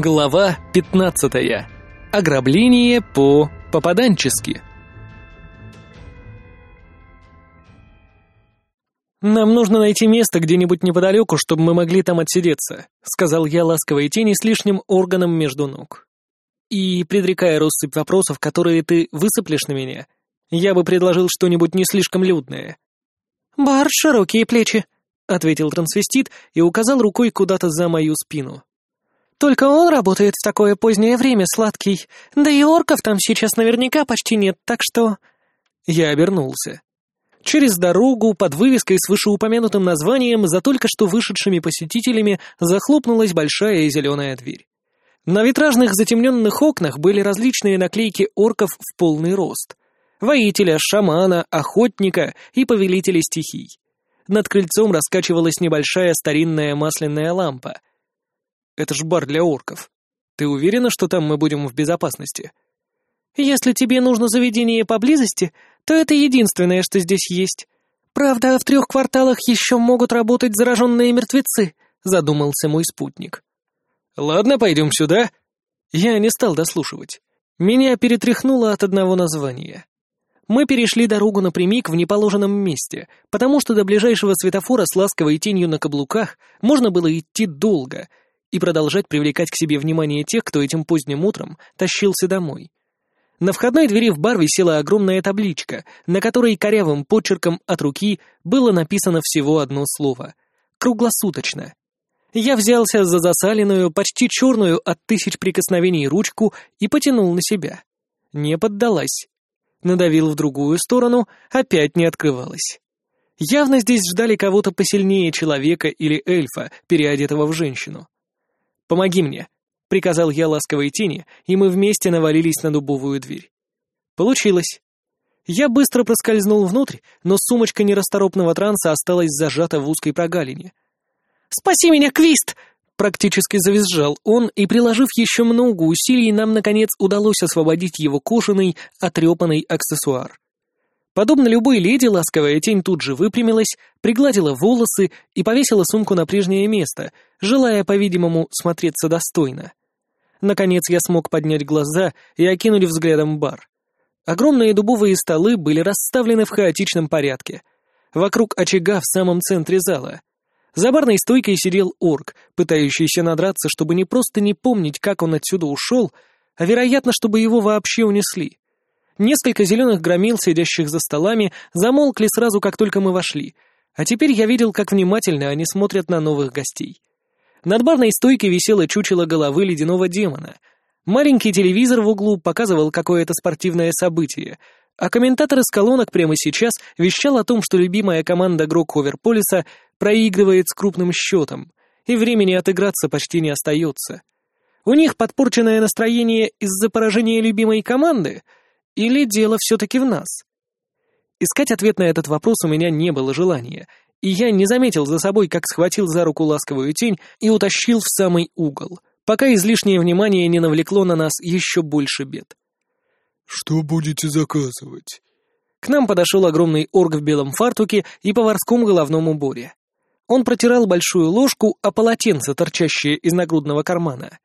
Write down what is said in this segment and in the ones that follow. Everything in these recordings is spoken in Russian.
Глава 15. Ограбление по-попаданчески. «Нам нужно найти место где-нибудь неподалеку, чтобы мы могли там отсидеться», — сказал я ласковой тени с лишним органом между ног. «И, предрекая россыпь вопросов, которые ты высыплешь на меня, я бы предложил что-нибудь не слишком людное». «Бар, широкие плечи», — ответил трансвестит и указал рукой куда-то за мою спину. «Только он работает в такое позднее время, сладкий, да и орков там сейчас наверняка почти нет, так что...» Я обернулся. Через дорогу под вывеской с вышеупомянутым названием за только что вышедшими посетителями захлопнулась большая зеленая дверь. На витражных затемненных окнах были различные наклейки орков в полный рост. Воителя, шамана, охотника и повелителя стихий. Над крыльцом раскачивалась небольшая старинная масляная лампа. Это ж бар для орков. Ты уверена, что там мы будем в безопасности? Если тебе нужно заведение поблизости, то это единственное, что здесь есть. Правда, в трех кварталах еще могут работать зараженные мертвецы, задумался мой спутник. Ладно, пойдем сюда. Я не стал дослушивать. Меня перетряхнуло от одного названия. Мы перешли дорогу напрямик в неположенном месте, потому что до ближайшего светофора с ласковой тенью на каблуках можно было идти долго и продолжать привлекать к себе внимание тех, кто этим поздним утром тащился домой. На входной двери в бар висела огромная табличка, на которой корявым почерком от руки было написано всего одно слово — «Круглосуточно». Я взялся за засаленную, почти черную от тысяч прикосновений ручку и потянул на себя. Не поддалась. Надавил в другую сторону, опять не открывалась. Явно здесь ждали кого-то посильнее человека или эльфа, переодетого в женщину. «Помоги мне», — приказал я ласковой тени, и мы вместе навалились на дубовую дверь. Получилось. Я быстро проскользнул внутрь, но сумочка нерасторопного транса осталась зажата в узкой прогалине. «Спаси меня, Квист!» Практически завизжал он, и, приложив еще много усилий, нам, наконец, удалось освободить его кожаный, отрепанный аксессуар. Подобно любой леди, ласковая тень тут же выпрямилась, пригладила волосы и повесила сумку на прежнее место, желая, по-видимому, смотреться достойно. Наконец я смог поднять глаза и окинуть взглядом бар. Огромные дубовые столы были расставлены в хаотичном порядке. Вокруг очага в самом центре зала. За барной стойкой сидел орк, пытающийся надраться, чтобы не просто не помнить, как он отсюда ушел, а, вероятно, чтобы его вообще унесли. Несколько зеленых громил, сидящих за столами, замолкли сразу, как только мы вошли, а теперь я видел, как внимательно они смотрят на новых гостей. Над барной стойкой висело чучело головы ледяного демона. Маленький телевизор в углу показывал какое-то спортивное событие, а комментатор из колонок прямо сейчас вещал о том, что любимая команда Грок Ховерполиса проигрывает с крупным счетом, и времени отыграться почти не остается. У них подпорченное настроение из-за поражения любимой команды, или дело все-таки в нас? Искать ответ на этот вопрос у меня не было желания, и я не заметил за собой, как схватил за руку ласковую тень и утащил в самый угол, пока излишнее внимание не навлекло на нас еще больше бед. «Что будете заказывать?» К нам подошел огромный орг в белом фартуке и поварском головном уборе. Он протирал большую ложку о полотенце, торчащее из нагрудного кармана.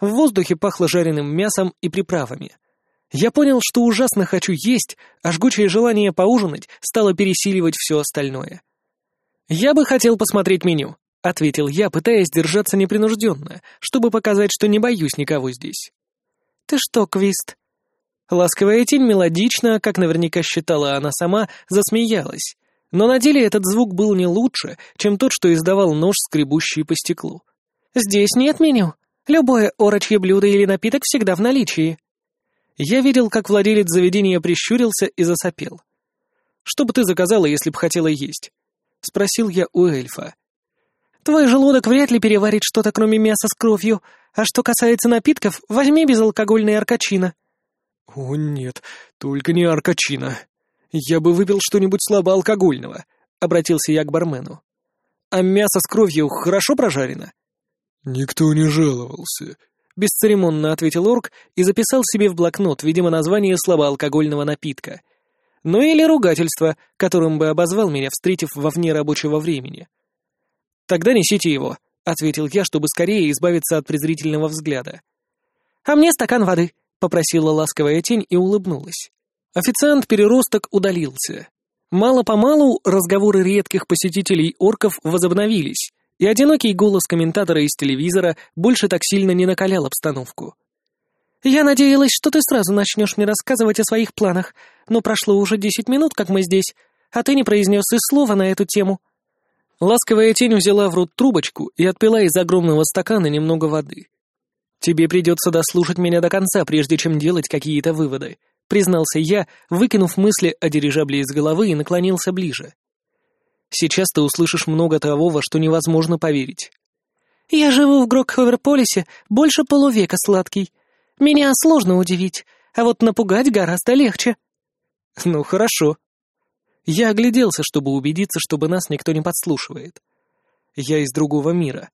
В воздухе пахло жареным мясом и приправами. Я понял, что ужасно хочу есть, а жгучее желание поужинать стало пересиливать все остальное. «Я бы хотел посмотреть меню», — ответил я, пытаясь держаться непринужденно, чтобы показать, что не боюсь никого здесь. «Ты что, Квист?» Ласковая тень мелодично, как наверняка считала она сама, засмеялась, но на деле этот звук был не лучше, чем тот, что издавал нож, скребущий по стеклу. «Здесь нет меню. Любое орочье блюдо или напиток всегда в наличии». Я видел, как владелец заведения прищурился и засопел. «Что бы ты заказала, если бы хотела есть?» — спросил я у эльфа. «Твой желудок вряд ли переварит что-то, кроме мяса с кровью, а что касается напитков, возьми безалкогольный аркачино». «О нет, только не аркачино. Я бы выпил что-нибудь слабоалкогольного», — обратился я к бармену. «А мясо с кровью хорошо прожарено?» «Никто не жаловался», — бесцеремонно ответил орк и записал себе в блокнот, видимо, название слабоалкогольного напитка — ну или ругательство, которым бы обозвал меня, встретив во вне рабочего времени. «Тогда несите его», ответил я, чтобы скорее избавиться от презрительного взгляда. «А мне стакан воды», — попросила ласковая тень и улыбнулась. Официант-переросток удалился. Мало-помалу разговоры редких посетителей орков возобновились, и одинокий голос комментатора из телевизора больше так сильно не накалял обстановку. «Я надеялась, что ты сразу начнешь мне рассказывать о своих планах, но прошло уже десять минут, как мы здесь, а ты не произнес и слова на эту тему». Ласковая тень взяла в рот трубочку и отпила из огромного стакана немного воды. «Тебе придется дослушать меня до конца, прежде чем делать какие-то выводы», — признался я, выкинув мысли о дирижабле из головы и наклонился ближе. «Сейчас ты услышишь много того, во что невозможно поверить». «Я живу в Грокховерполисе больше полувека, сладкий. Меня сложно удивить, а вот напугать гораздо легче». «Ну, хорошо». Я огляделся, чтобы убедиться, чтобы нас никто не подслушивает. Я из другого мира.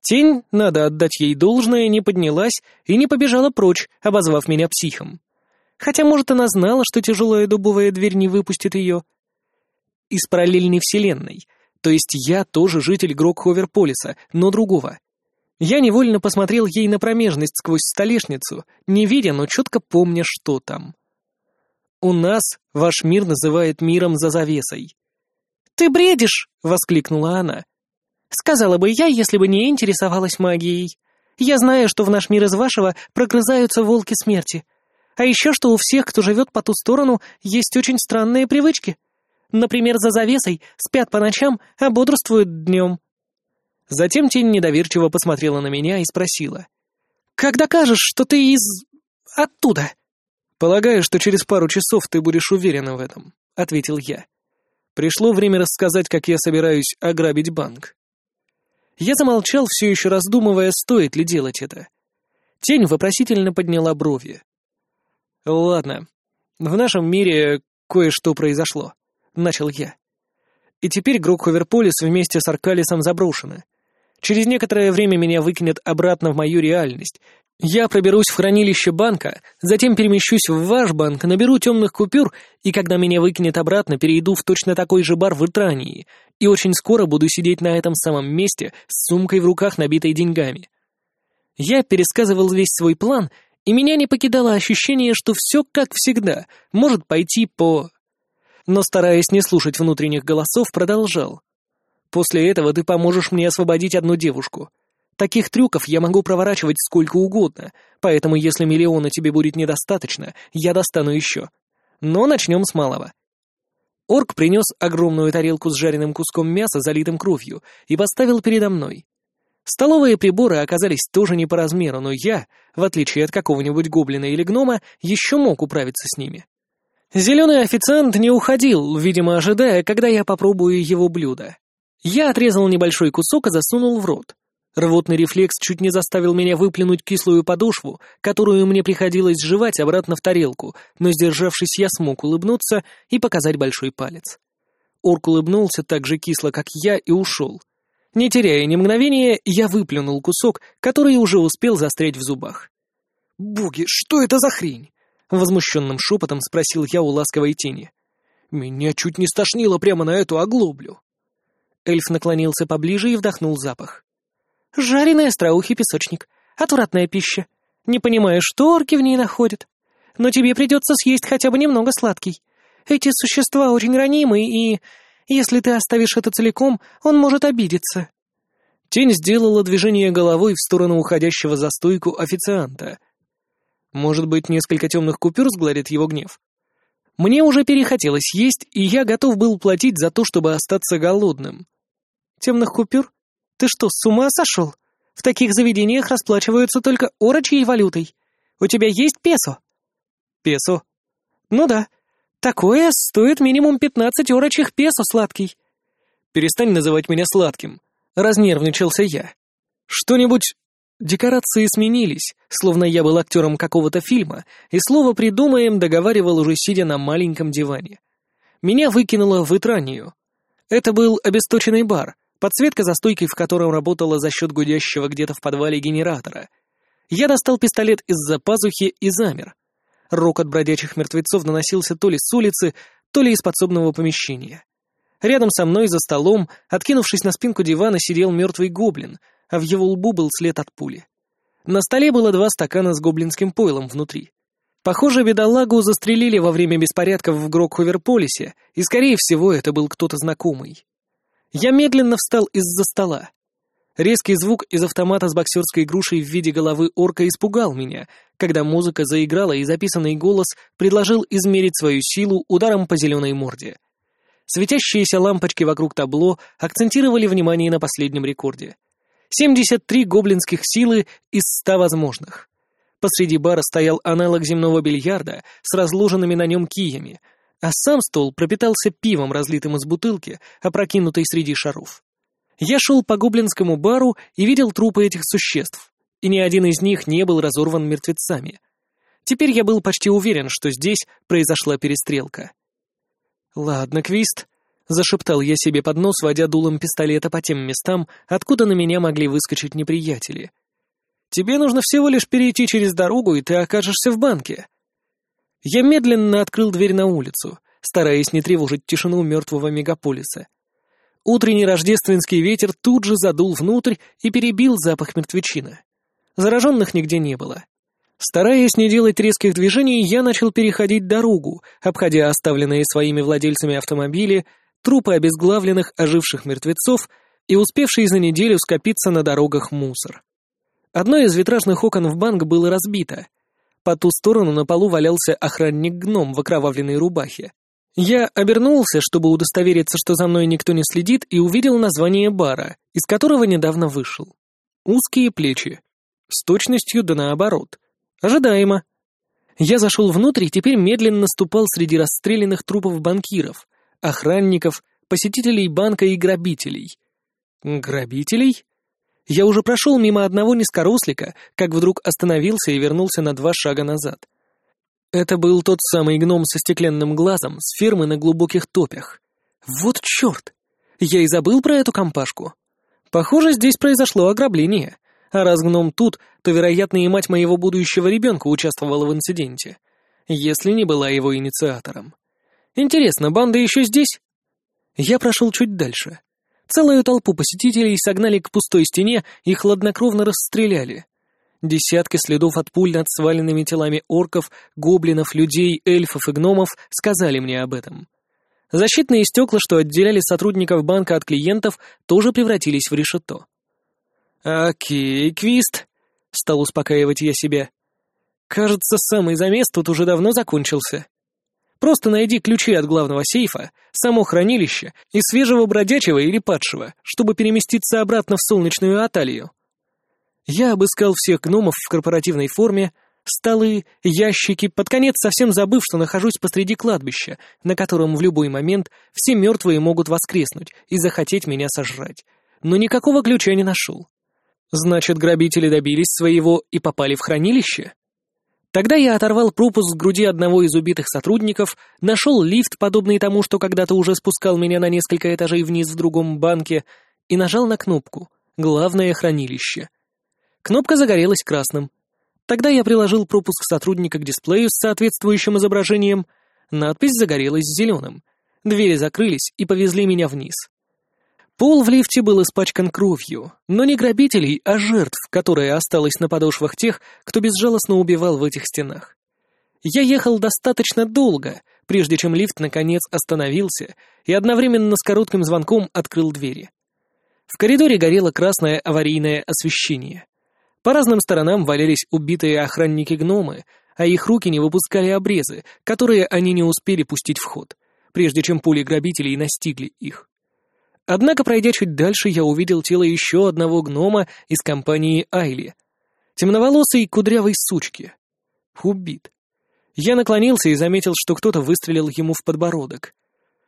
Тень, надо отдать ей должное, не поднялась и не побежала прочь, обозвав меня психом. Хотя, может, она знала, что тяжелая дубовая дверь не выпустит ее. Из параллельной вселенной. То есть я тоже житель Грокховерполиса, но другого. Я невольно посмотрел ей на промежность сквозь столешницу, не видя, но четко помня, что там. У нас ваш мир называют миром за завесой. «Ты бредишь!» — воскликнула она. «Сказала бы я, если бы не интересовалась магией. Я знаю, что в наш мир из вашего прогрызаются волки смерти. А еще что у всех, кто живет по ту сторону, есть очень странные привычки. Например, за завесой спят по ночам, а бодрствуют днем. Затем тень недоверчиво посмотрела на меня и спросила. «Как докажешь, что ты из... оттуда?» «Полагаю, что через пару часов ты будешь уверена в этом», — ответил я. «Пришло время рассказать, как я собираюсь ограбить банк». Я замолчал, все еще раздумывая, стоит ли делать это. Тень вопросительно подняла брови. «Ладно, в нашем мире кое-что произошло», — начал я. «И теперь Грокховерполис вместе с Аркалисом заброшены. Через некоторое время меня выкинет обратно в мою реальность. Я проберусь в хранилище банка, затем перемещусь в ваш банк, наберу темных купюр, и когда меня выкинет обратно, перейду в точно такой же бар в Итрании, и очень скоро буду сидеть на этом самом месте с сумкой в руках, набитой деньгами». Я пересказывал весь свой план — и меня не покидало ощущение, что все, как всегда, может пойти по... Но, стараясь не слушать внутренних голосов, продолжал. «После этого ты поможешь мне освободить одну девушку. Таких трюков я могу проворачивать сколько угодно, поэтому если миллиона тебе будет недостаточно, я достану еще. Но начнем с малого». Орк принес огромную тарелку с жареным куском мяса, залитым кровью, и поставил передо мной. Столовые приборы оказались тоже не по размеру, но я, в отличие от какого-нибудь гоблина или гнома, еще мог управиться с ними. Зеленый официант не уходил, видимо, ожидая, когда я попробую его блюдо. Я отрезал небольшой кусок и засунул в рот. Рвотный рефлекс чуть не заставил меня выплюнуть кислую подошву, которую мне приходилось жевать обратно в тарелку, но, сдержавшись, я смог улыбнуться и показать большой палец. Орк улыбнулся так же кисло, как я, и ушел — не теряя ни мгновения, я выплюнул кусок, который уже успел застрять в зубах. «Боги, что это за хрень?» — возмущенным шепотом спросил я у ласковой тени. «Меня чуть не стошнило прямо на эту оглоблю». Эльф наклонился поближе и вдохнул запах. «Жареный остроухий песочник. Отвратная пища. Не понимаю, что орки в ней находят. Но тебе придется съесть хотя бы немного сладкий. Эти существа очень ранимы и если ты оставишь это целиком, он может обидеться». Тень сделала движение головой в сторону уходящего за стойку официанта. Может быть, несколько темных купюр сгладит его гнев? Мне уже перехотелось есть, и я готов был платить за то, чтобы остаться голодным. Темных купюр? Ты что, с ума сошел? В таких заведениях расплачиваются только орочьей валютой. У тебя есть песо? Песо? Ну да. Такое стоит минимум пятнадцать орочих песо, сладкий. Перестань называть меня сладким. Разнервничался я. Что-нибудь... Декорации сменились, словно я был актером какого-то фильма, и слово «придумаем» договаривал уже сидя на маленьком диване. Меня выкинуло в Итранию. Это был обесточенный бар, подсветка за стойкой в котором работала за счет гудящего где-то в подвале генератора. Я достал пистолет из-за пазухи и замер. Рок от бродячих мертвецов доносился то ли с улицы, то ли из подсобного помещения. Рядом со мной за столом, откинувшись на спинку дивана, сидел мертвый гоблин, а в его лбу был след от пули. На столе было два стакана с гоблинским пойлом внутри. Похоже, бедолагу застрелили во время беспорядков в Грокховерполисе, и, скорее всего, это был кто-то знакомый. Я медленно встал из-за стола. Резкий звук из автомата с боксерской грушей в виде головы орка испугал меня, когда музыка заиграла и записанный голос предложил измерить свою силу ударом по зеленой морде. Светящиеся лампочки вокруг табло акцентировали внимание на последнем рекорде. 73 гоблинских силы из 100 возможных. Посреди бара стоял аналог земного бильярда с разложенными на нем киями, а сам стол пропитался пивом, разлитым из бутылки, опрокинутой среди шаров. Я шел по гоблинскому бару и видел трупы этих существ, и ни один из них не был разорван мертвецами. Теперь я был почти уверен, что здесь произошла перестрелка. «Ладно, Квист», — зашептал я себе под нос, водя дулом пистолета по тем местам, откуда на меня могли выскочить неприятели. «Тебе нужно всего лишь перейти через дорогу, и ты окажешься в банке». Я медленно открыл дверь на улицу, стараясь не тревожить тишину мертвого мегаполиса. Утренний рождественский ветер тут же задул внутрь и перебил запах мертвечины. Зараженных нигде не было. Стараясь не делать резких движений, я начал переходить дорогу, обходя оставленные своими владельцами автомобили, трупы обезглавленных оживших мертвецов и успевший за неделю скопиться на дорогах мусор. Одно из витражных окон в банк было разбито. По ту сторону на полу валялся охранник-гном в окровавленной рубахе. Я обернулся, чтобы удостовериться, что за мной никто не следит, и увидел название бара, из которого недавно вышел. Узкие плечи. С точностью да наоборот — Ожидаемо. Я зашел внутрь и теперь медленно ступал среди расстрелянных трупов банкиров, охранников, посетителей банка и грабителей. Грабителей? Я уже прошел мимо одного низкорослика, как вдруг остановился и вернулся на два шага назад. Это был тот самый гном со стеклянным глазом с фермы на глубоких топях. Вот черт! Я и забыл про эту компашку. Похоже, здесь произошло ограбление. А раз гном тут, то, вероятно, и мать моего будущего ребенка участвовала в инциденте, если не была его инициатором. Интересно, банда еще здесь? Я прошел чуть дальше. Целую толпу посетителей согнали к пустой стене и хладнокровно расстреляли. Десятки следов от пуль над сваленными телами орков, гоблинов, людей, эльфов и гномов сказали мне об этом. Защитные стекла, что отделяли сотрудников банка от клиентов, тоже превратились в решето. «Окей, Квист», — стал успокаивать я себя. «Кажется, самый замес тут уже давно закончился. Просто найди ключи от главного сейфа, само хранилище и свежего бродячего или падшего, чтобы переместиться обратно в солнечную Аталию». Я обыскал всех гномов в корпоративной форме, столы, ящики, под конец совсем забыв, что нахожусь посреди кладбища, на котором в любой момент все мертвые могут воскреснуть и захотеть меня сожрать. Но никакого ключа не нашел. Значит, грабители добились своего и попали в хранилище? Тогда я оторвал пропуск с груди одного из убитых сотрудников, нашел лифт, подобный тому, что когда-то уже спускал меня на несколько этажей вниз в другом банке, и нажал на кнопку «Главное хранилище». Кнопка загорелась красным. Тогда я приложил пропуск сотрудника к дисплею с соответствующим изображением. Надпись загорелась зеленым. Двери закрылись и повезли меня вниз. Пол в лифте был испачкан кровью, но не грабителей, а жертв, которая осталась на подошвах тех, кто безжалостно убивал в этих стенах. Я ехал достаточно долго, прежде чем лифт наконец остановился и одновременно с коротким звонком открыл двери. В коридоре горело красное аварийное освещение. По разным сторонам валялись убитые охранники-гномы, а их руки не выпускали обрезы, которые они не успели пустить в ход, прежде чем пули грабителей настигли их. Однако, пройдя чуть дальше, я увидел тело еще одного гнома из компании Айли. Темноволосой кудрявой сучки. Убит. Я наклонился и заметил, что кто-то выстрелил ему в подбородок.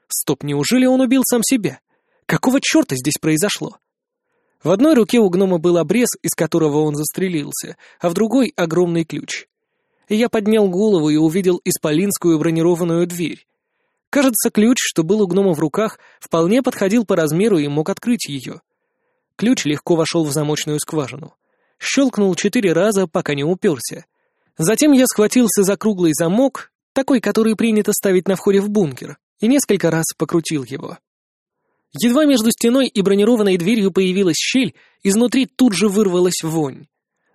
Стоп, неужели он убил сам себя? Какого черта здесь произошло? В одной руке у гнома был обрез, из которого он застрелился, а в другой — огромный ключ. Я поднял голову и увидел исполинскую бронированную дверь. Кажется, ключ, что был у гнома в руках, вполне подходил по размеру и мог открыть ее. Ключ легко вошел в замочную скважину. Щелкнул четыре раза, пока не уперся. Затем я схватился за круглый замок, такой, который принято ставить на входе в бункер, и несколько раз покрутил его. Едва между стеной и бронированной дверью появилась щель, изнутри тут же вырвалась вонь.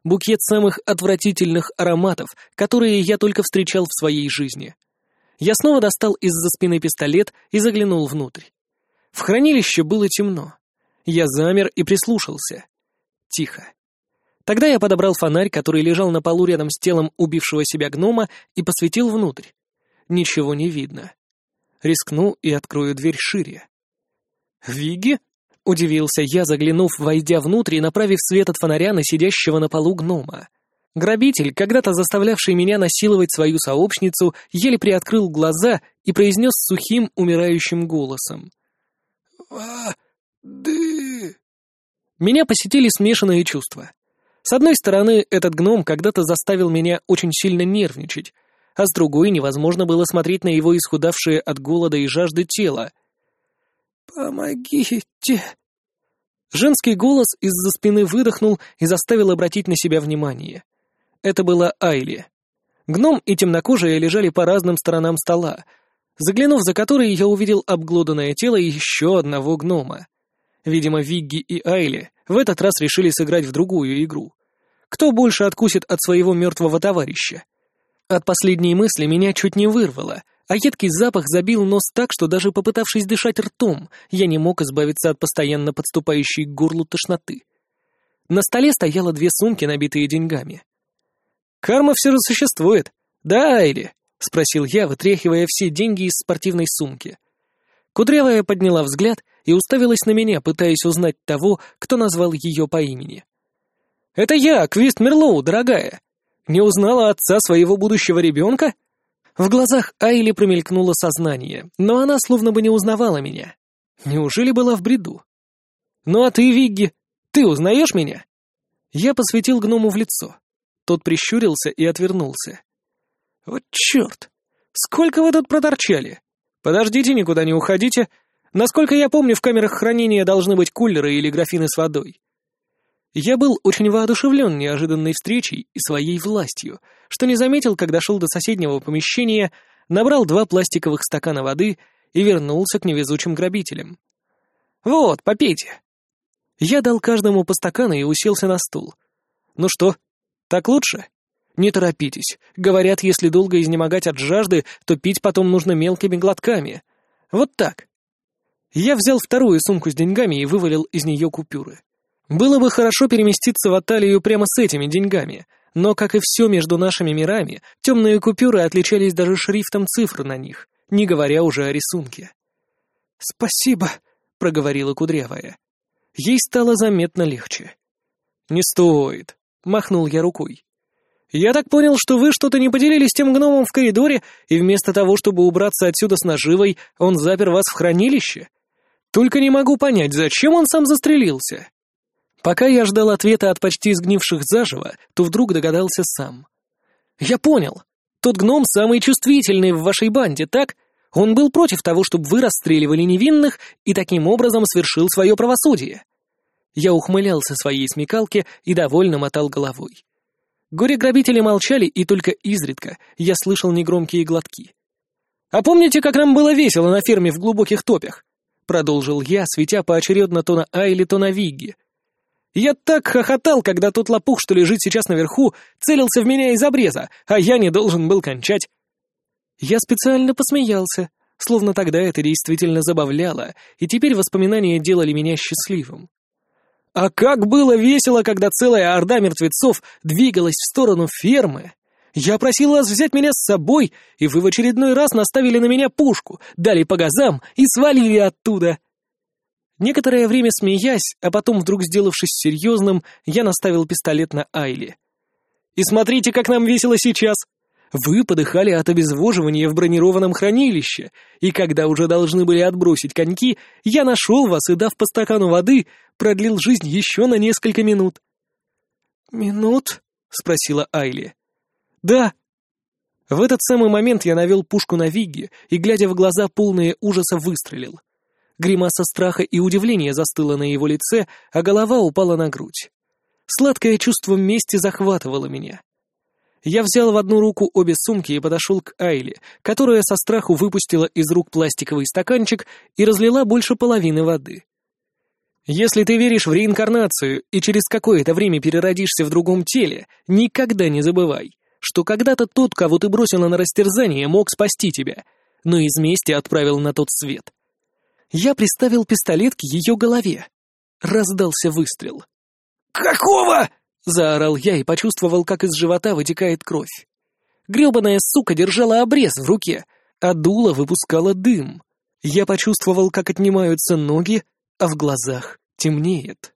Букет самых отвратительных ароматов, которые я только встречал в своей жизни. Я снова достал из-за спины пистолет и заглянул внутрь. В хранилище было темно. Я замер и прислушался. Тихо. Тогда я подобрал фонарь, который лежал на полу рядом с телом убившего себя гнома, и посветил внутрь. Ничего не видно. Рискну и открою дверь шире. «Виги?» — удивился я, заглянув, войдя внутрь и направив свет от фонаря на сидящего на полу гнома. Грабитель, когда-то заставлявший меня насиловать свою сообщницу, еле приоткрыл глаза и произнес сухим, умирающим голосом. «Воды!» Меня посетили смешанные чувства. С одной стороны, этот гном когда-то заставил меня очень сильно нервничать, а с другой невозможно было смотреть на его исхудавшее от голода и жажды тело. «Помогите!» Женский голос из-за спины выдохнул и заставил обратить на себя внимание. Это была Айли. Гном и темнокожая лежали по разным сторонам стола, заглянув за который, я увидел обглоданное тело еще одного гнома. Видимо, Вигги и Айли в этот раз решили сыграть в другую игру. Кто больше откусит от своего мертвого товарища? От последней мысли меня чуть не вырвало, а едкий запах забил нос так, что даже попытавшись дышать ртом, я не мог избавиться от постоянно подступающей к горлу тошноты. На столе стояло две сумки, набитые деньгами. «Карма все же существует, да, Айли?» — спросил я, вытряхивая все деньги из спортивной сумки. Кудрявая подняла взгляд и уставилась на меня, пытаясь узнать того, кто назвал ее по имени. «Это я, Квист Мерлоу, дорогая. Не узнала отца своего будущего ребенка?» В глазах Айли промелькнуло сознание, но она словно бы не узнавала меня. Неужели была в бреду? «Ну а ты, Вигги, ты узнаешь меня?» Я посветил гному в лицо. Тот прищурился и отвернулся. «Вот черт! Сколько вы тут проторчали? Подождите, никуда не уходите. Насколько я помню, в камерах хранения должны быть кулеры или графины с водой. Я был очень воодушевлен неожиданной встречей и своей властью, что не заметил, когда шел до соседнего помещения, набрал два пластиковых стакана воды и вернулся к невезучим грабителям. «Вот, попейте». Я дал каждому по стакану и уселся на стул. «Ну что, так лучше?» «Не торопитесь. Говорят, если долго изнемогать от жажды, то пить потом нужно мелкими глотками. Вот так». Я взял вторую сумку с деньгами и вывалил из нее купюры. Было бы хорошо переместиться в Аталию прямо с этими деньгами, но, как и все между нашими мирами, темные купюры отличались даже шрифтом цифр на них, не говоря уже о рисунке. «Спасибо», — проговорила Кудрявая. Ей стало заметно легче. «Не стоит», — махнул я рукой. «Я так понял, что вы что-то не поделились с тем гномом в коридоре, и вместо того, чтобы убраться отсюда с наживой, он запер вас в хранилище?» Только не могу понять, зачем он сам застрелился. Пока я ждал ответа от почти сгнивших заживо, то вдруг догадался сам. Я понял. Тот гном самый чувствительный в вашей банде, так? Он был против того, чтобы вы расстреливали невинных и таким образом свершил свое правосудие. Я ухмылялся своей смекалке и довольно мотал головой. Горе-грабители молчали, и только изредка я слышал негромкие глотки. «А помните, как нам было весело на ферме в глубоких топях? — продолжил я, светя поочередно то на Айли, то на Вигги. «Я так хохотал, когда тот лопух, что лежит сейчас наверху, целился в меня из обреза, а я не должен был кончать». Я специально посмеялся, словно тогда это действительно забавляло, и теперь воспоминания делали меня счастливым. А как было весело, когда целая орда мертвецов двигалась в сторону фермы! Я просил вас взять меня с собой, и вы в очередной раз наставили на меня пушку, дали по газам и свалили оттуда. Некоторое время смеясь, а потом вдруг сделавшись серьезным, я наставил пистолет на Айли. «И смотрите, как нам весело сейчас! Вы подыхали от обезвоживания в бронированном хранилище, и когда уже должны были отбросить коньки, я нашел вас и, дав по стакану воды, продлил жизнь еще на несколько минут». «Минут?» — спросила Айли. «Да!» В этот самый момент я навел пушку на Вигги и, глядя в глаза полные ужаса, выстрелил. Гримаса страха и удивления застыла на его лице, а голова упала на грудь. Сладкое чувство мести захватывало меня. Я взял в одну руку обе сумки и подошел к Айле, которая со страху выпустила из рук пластиковый стаканчик и разлила больше половины воды. Если ты веришь в реинкарнацию и через какое-то время переродишься в другом теле, никогда не забывай, что когда-то тот, кого ты бросила на растерзание, мог спасти тебя, но из мести отправил на тот свет. Я приставил пистолет к ее голове. Раздался выстрел. «Какого?» — заорал я и почувствовал, как из живота вытекает кровь. Грёбаная сука держала обрез в руке, а дуло выпускала дым. Я почувствовал, как отнимаются ноги, а в глазах темнеет.